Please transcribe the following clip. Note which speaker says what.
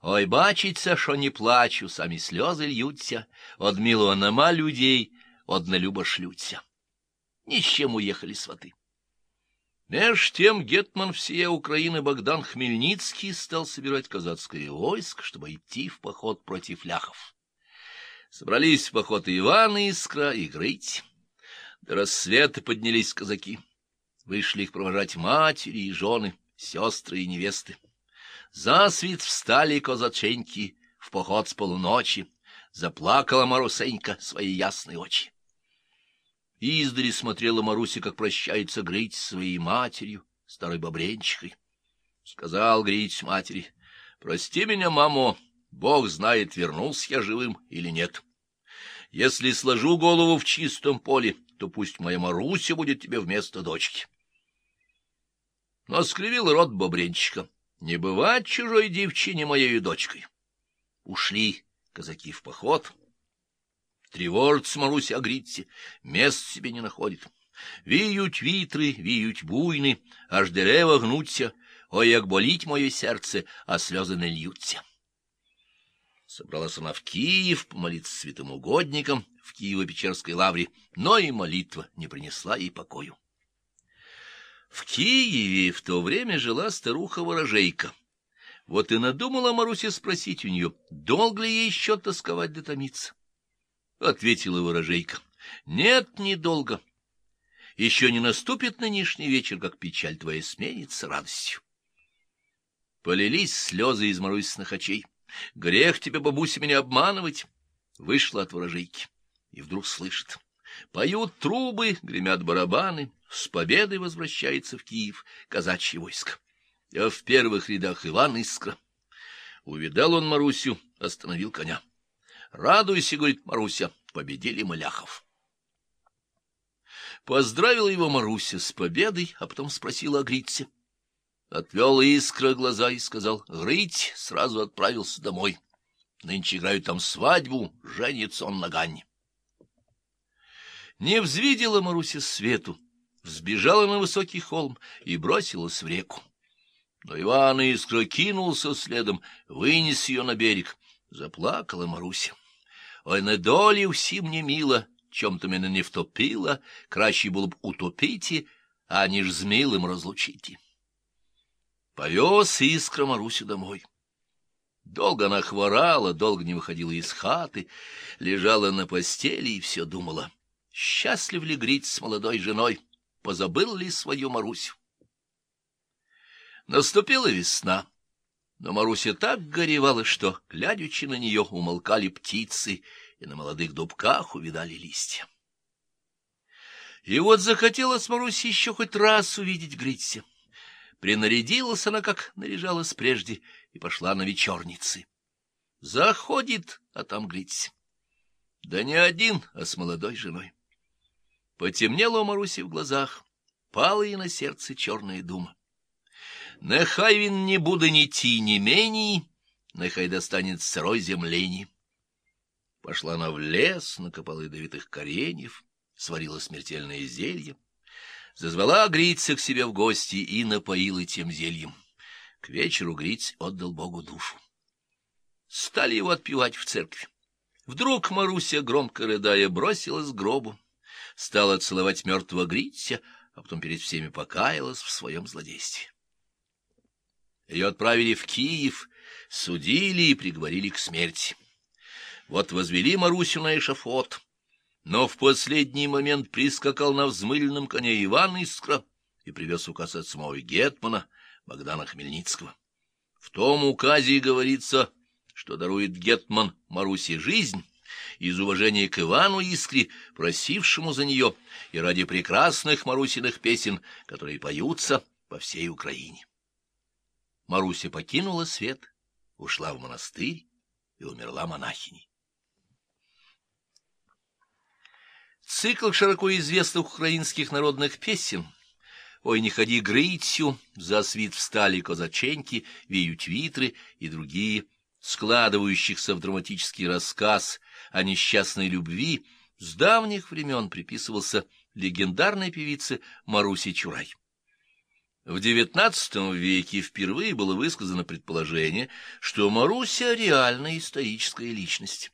Speaker 1: Ой, бачиться, що не плачу, самі сльози льються, од милого нема людей, однолюбо шлються. Ни с чем уехали сваты. Меж тем гетман всея Украины Богдан Хмельницкий стал собирать казацкое войско, чтобы идти в поход против ляхов. Собрались в поход Иван Искра, и Грыть. До рассвета поднялись казаки. Вышли их провожать матери и жены, сестры и невесты. Засвет встали казаченьки в поход с полуночи. Заплакала Марусенька свои ясные очи. Издали смотрела Маруся, как прощается Грить с своей матерью, старой бобренчихой. Сказал Грить матери, — Прости меня, мамо, Бог знает, вернулся я живым или нет. Если сложу голову в чистом поле, то пусть моя Маруся будет тебе вместо дочки. Но скривил рот бобренчика. Не бывать чужой девчине моей дочкой. Ушли казаки в поход. Тревожится Маруся о Гритте, мест себе не находит. Віють вітры, віють буйны, аж дерева гнуться, ой, як болить моє серце, а сльози не льються. Собралась она в Киев помолиться святым угодникам в Киево-Печерской лавре, но и молитва не принесла ей покою. В Киеве в то время жила старуха-ворожейка. Вот и надумала Маруся спросить у нее, долго ли ей еще тосковать да томиться. Ответила ворожейка, нет, недолго. Еще не наступит нынешний вечер, как печаль твоя сменится радостью. Полились слезы из Марусиных очей. Грех тебе, бабуся, меня обманывать. Вышла от ворожейки и вдруг слышит. Поют трубы, гремят барабаны, с победой возвращается в Киев казачье войско. А в первых рядах Иван Искра. Увидал он Марусю, остановил коня. Радуйся, говорит Маруся, победили Маляхов. Поздравила его Маруся с победой, а потом спросила о Гритсе. Отвел искра глаза и сказал, Грить сразу отправился домой. Нынче играют там свадьбу, женится он на Ганне. Не взвидела Маруся свету, взбежала на высокий холм и бросилась в реку. Но Иван Искра кинулся следом, вынес ее на берег. Заплакала Маруся. Ой, на долі всім не мило, чем-то мене не втопило, краще було б утопити, аніж з милим розлучити. Повез искра Марусю домой. Долго она хворала, долго не выходила из хаты, лежала на постели и все думала, счастлив ли Грить с молодой женой, позабыл ли свою Марусю. Наступила весна. Но Маруся так горевала, что, глядячи на нее, умолкали птицы, и на молодых дубках увидали листья. И вот захотелось Марусе еще хоть раз увидеть Грится. Принарядилась она, как наряжалась прежде, и пошла на вечерницы. Заходит, а там Грится. Да не один, а с молодой женой. Потемнело у Маруси в глазах, пала ей на сердце черная дума. Нехай він не буде ні ті, ні мені, нехай достанет сырой землени. Пошла она в лес, накопала ядовитых кореньев, сварила смертельное зелье, зазвала Грица к себе в гости и напоила тем зельем. К вечеру Гриц отдал Богу душу. Стали его отпевать в церкви. Вдруг Маруся, громко рыдая, бросилась к гробу, стала целовать мертвого Гриця, а потом перед всеми покаялась в своем злодействе. Ее отправили в Киев, судили и приговорили к смерти. Вот возвели Марусю на эшафот, но в последний момент прискакал на взмыленном коне Иван Искра и привез указ от самого Гетмана Богдана Хмельницкого. В том указе говорится, что дарует Гетман Марусе жизнь из уважения к Ивану Искре, просившему за нее, и ради прекрасных Марусиных песен, которые поются по всей Украине. Маруся покинула свет, ушла в монастырь и умерла монахиней. Цикл широко известных украинских народных песен «Ой, не ходи грытью», «За свит встали козаченьки», «Веют витры» и другие, складывающихся в драматический рассказ о несчастной любви, с давних времен приписывался легендарной певице Марусе Чурай. В XIX веке впервые было высказано предположение, что Маруся — реальная историческая личность.